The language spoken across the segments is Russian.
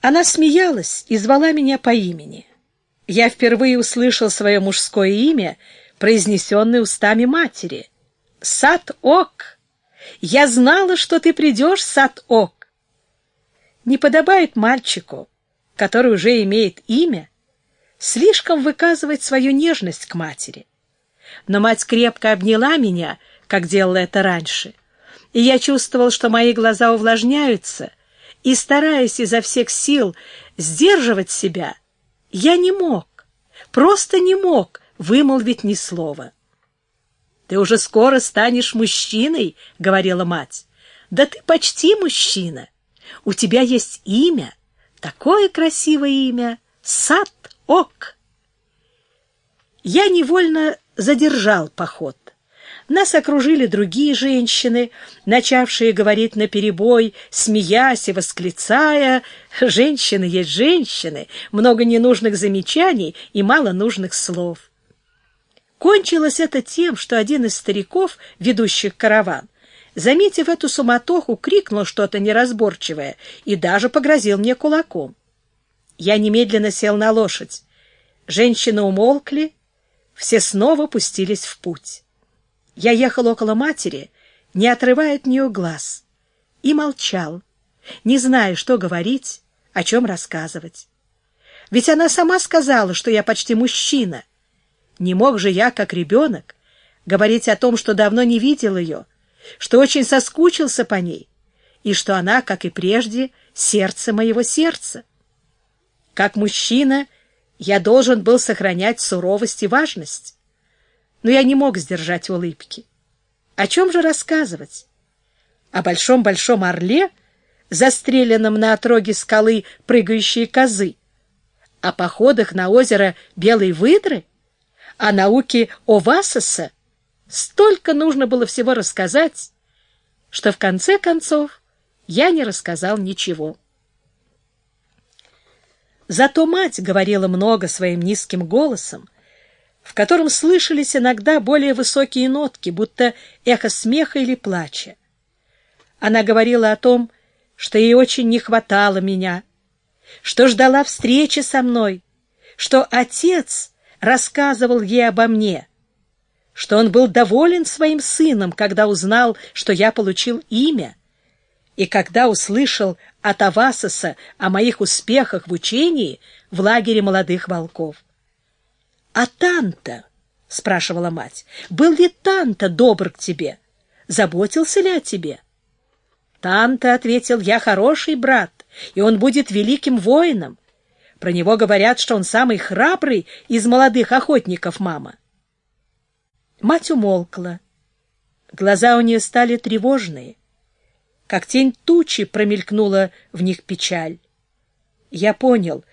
Она смеялась и звала меня по имени. Я впервые услышал свое мужское имя, произнесенное устами матери. «Сад-Ок! Я знала, что ты придешь, Сад-Ок!» Не подобает мальчику, который уже имеет имя, слишком выказывать свою нежность к матери. Но мать крепко обняла меня, как делала это раньше, и я чувствовал, что мои глаза увлажняются, и, стараясь изо всех сил сдерживать себя, я не мог, просто не мог вымолвить ни слова. «Ты уже скоро станешь мужчиной», — говорила мать. «Да ты почти мужчина. У тебя есть имя, такое красивое имя — Сад-Ок». Я невольно задержал поход. Нас окружили другие женщины, начавшие говорить наперебой, смеясь и восклицая «Женщины есть женщины», много ненужных замечаний и мало нужных слов. Кончилось это тем, что один из стариков, ведущих караван, заметив эту суматоху, крикнул что-то неразборчивое и даже погрозил мне кулаком. Я немедленно сел на лошадь. Женщины умолкли, все снова пустились в путь. Я ехал около матери, не отрывая от нее глаз, и молчал, не зная, что говорить, о чем рассказывать. Ведь она сама сказала, что я почти мужчина. Не мог же я, как ребенок, говорить о том, что давно не видел ее, что очень соскучился по ней, и что она, как и прежде, сердце моего сердца. Как мужчина я должен был сохранять суровость и важность но я не мог сдержать улыбки. О чем же рассказывать? О большом-большом орле, застреленном на отроге скалы прыгающие козы? О походах на озеро Белой Выдры? О науке Овасоса? Столько нужно было всего рассказать, что в конце концов я не рассказал ничего. Зато мать говорила много своим низким голосом, в котором слышались иногда более высокие нотки, будто эхо смеха или плача. Она говорила о том, что ей очень не хватало меня, что ждала встречи со мной, что отец рассказывал ей обо мне, что он был доволен своим сыном, когда узнал, что я получил имя, и когда услышал от Авасоса о моих успехах в учении в лагере молодых волков. «А Танта?» — спрашивала мать. «Был ли Танта добр к тебе? Заботился ли о тебе?» «Танта», — ответил, — «я хороший брат, и он будет великим воином. Про него говорят, что он самый храбрый из молодых охотников, мама». Мать умолкла. Глаза у нее стали тревожные. Как тень тучи промелькнула в них печаль. Я понял,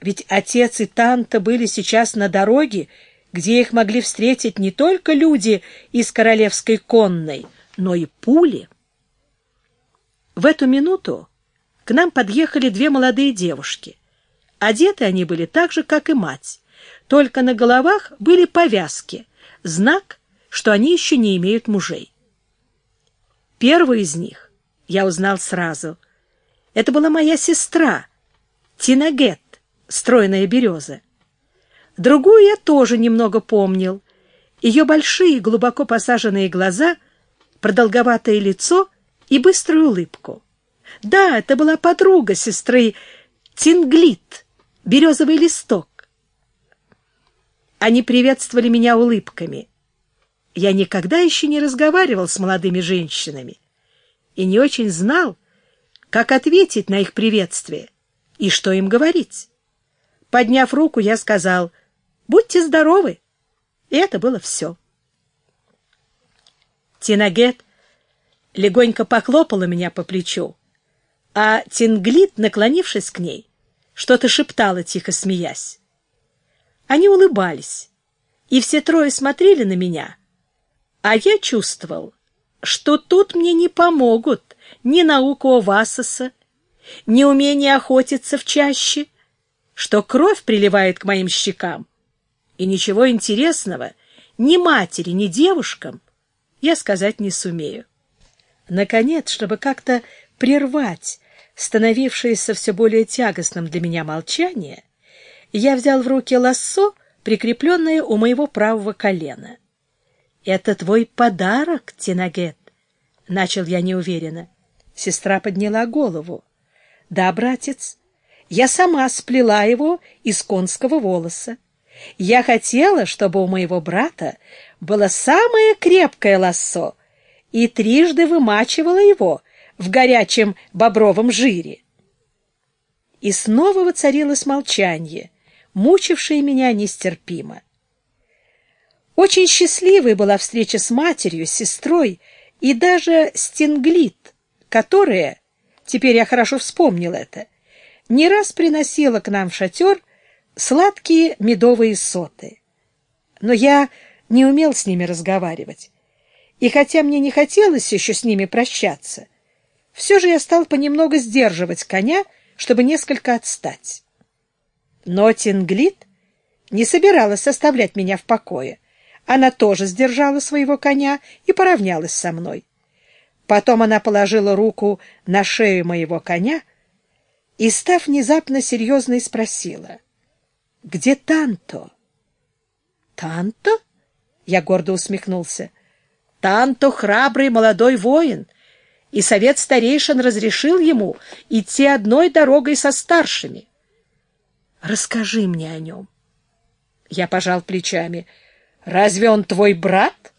ведь отец и Танта были сейчас на дороге, где их могли встретить не только люди из королевской конной, но и пули. В эту минуту к нам подъехали две молодые девушки. Одеты они были так же, как и мать, только на головах были повязки, знак, что они еще не имеют мужей. Первую из них я узнал сразу. Это была моя сестра, Тинагет, стройная береза. Другую я тоже немного помнил. Ее большие, глубоко посаженные глаза, продолговатое лицо и быструю улыбку. Да, это была подруга сестры Тинглит, березовый листок. Они приветствовали меня улыбками. Я никогда еще не разговаривал с молодыми женщинами и не очень знал, как ответить на их приветствие и что им говорить. Подняв руку, я сказал «Будьте здоровы!» И это было все. Тинагет легонько поклопала меня по плечу, а Тинглит, наклонившись к ней, что-то шептала, тихо смеясь. Они улыбались, и все трое смотрели на меня, а я чувствовал, что тут мне не помогут ни наука Овасоса, ни умение охотиться в чаще, что кровь приливает к моим щекам. И ничего интересного ни матери, ни девушкам я сказать не сумею. Наконец, чтобы как-то прервать становившееся все более тягостным для меня молчание, я взял в руки лассо, прикрепленное у моего правого колена. «Это твой подарок, Тинагет», — начал я неуверенно. Сестра подняла голову. «Да, братец, я сама сплела его из конского волоса. Я хотела, чтобы у моего брата было самое крепкое лассо, и трижды вымачивала его в горячем бобровом жире. И снова воцарилось молчание, мучившее меня нестерпимо. Очень счастливой была встреча с матерью, с сестрой и даже с Тинглит, которая, теперь я хорошо вспомнил это, не раз приносила к нам в шатер сладкие медовые соты. Но я не умел с ними разговаривать. И хотя мне не хотелось еще с ними прощаться, все же я стал понемногу сдерживать коня, чтобы несколько отстать. Но Тинглит не собиралась оставлять меня в покое. Она тоже сдержала своего коня и поравнялась со мной. Потом она положила руку на шею моего коня и, став внезапно серьезной, спросила, «Где Танто?» «Танто?» — я гордо усмехнулся. «Танто — храбрый молодой воин, и совет старейшин разрешил ему идти одной дорогой со старшими. Расскажи мне о нем». Я пожал плечами. «Разве он твой брат?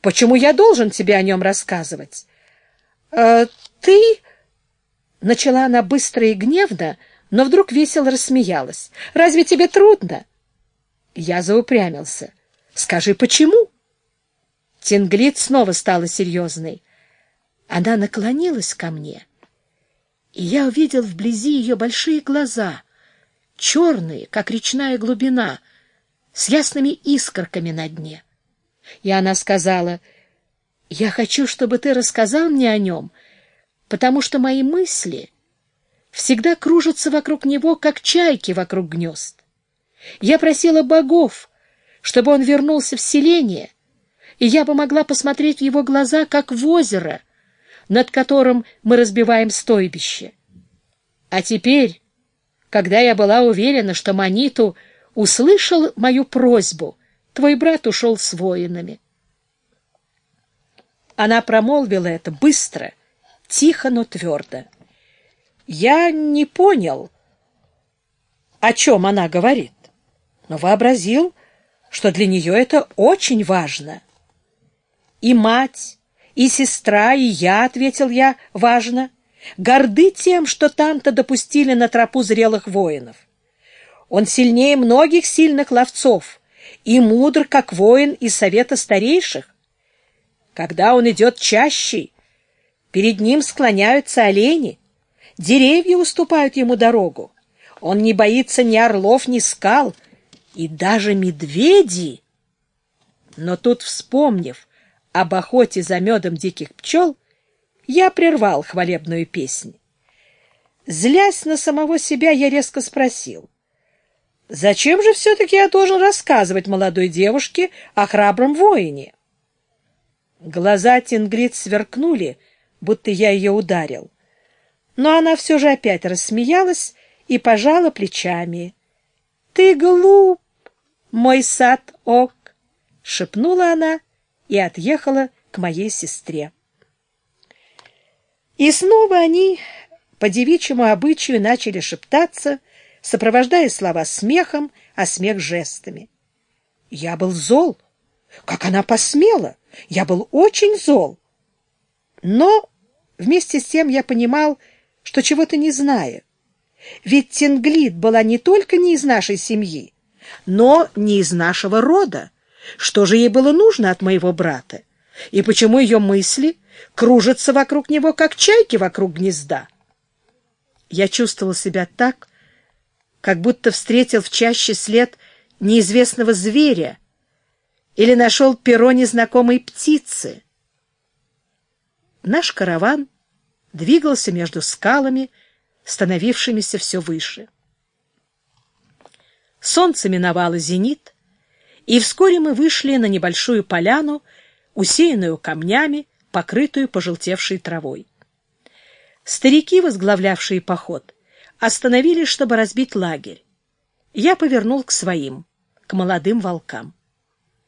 Почему я должен тебе о нем рассказывать?» «Э, «Ты...» Начала она быстро и гневно, но вдруг весело рассмеялась. «Разве тебе трудно?» Я заупрямился. «Скажи, почему?» Тинглит снова стала серьезной. Она наклонилась ко мне, и я увидел вблизи ее большие глаза, черные, как речная глубина, с ясными искорками на дне. И она сказала, «Я хочу, чтобы ты рассказал мне о нем, потому что мои мысли всегда кружатся вокруг него, как чайки вокруг гнезд. Я просила богов, чтобы он вернулся в селение, и я бы могла посмотреть в его глаза, как в озеро, над которым мы разбиваем стойбище. А теперь, когда я была уверена, что Маниту услышал мою просьбу, твой брат ушел с воинами. Она промолвила это быстро — тихо, но твердо. Я не понял, о чем она говорит, но вообразил, что для нее это очень важно. И мать, и сестра, и я, — ответил я, — важно, горды тем, что Танта допустили на тропу зрелых воинов. Он сильнее многих сильных ловцов и мудр, как воин из совета старейших. Когда он идет чаще, Перед ним склоняются олени, деревья уступают ему дорогу. Он не боится ни орлов, ни скал, и даже медведей. Но тут, вспомнив об охоте за медом диких пчел, я прервал хвалебную песнь. Злясь на самого себя, я резко спросил, «Зачем же все-таки я должен рассказывать молодой девушке о храбром воине?» Глаза Тингрид сверкнули, — будто я ее ударил. Но она все же опять рассмеялась и пожала плечами. — Ты глуп, мой сад ок! — шепнула она и отъехала к моей сестре. И снова они по девичьему обычаю начали шептаться, сопровождая слова смехом, а смех жестами. Я был зол. Как она посмела! Я был очень зол. Но Вместе с тем я понимал, что чего-то не знаю. Ведь Тинглит была не только не из нашей семьи, но не из нашего рода. Что же ей было нужно от моего брата? И почему ее мысли кружатся вокруг него, как чайки вокруг гнезда? Я чувствовал себя так, как будто встретил в чаще след неизвестного зверя или нашел перо незнакомой птицы. Наш караван двигался между скалами, становившимися все выше. Солнце миновало зенит, и вскоре мы вышли на небольшую поляну, усеянную камнями, покрытую пожелтевшей травой. Старики, возглавлявшие поход, остановились, чтобы разбить лагерь. Я повернул к своим, к молодым волкам.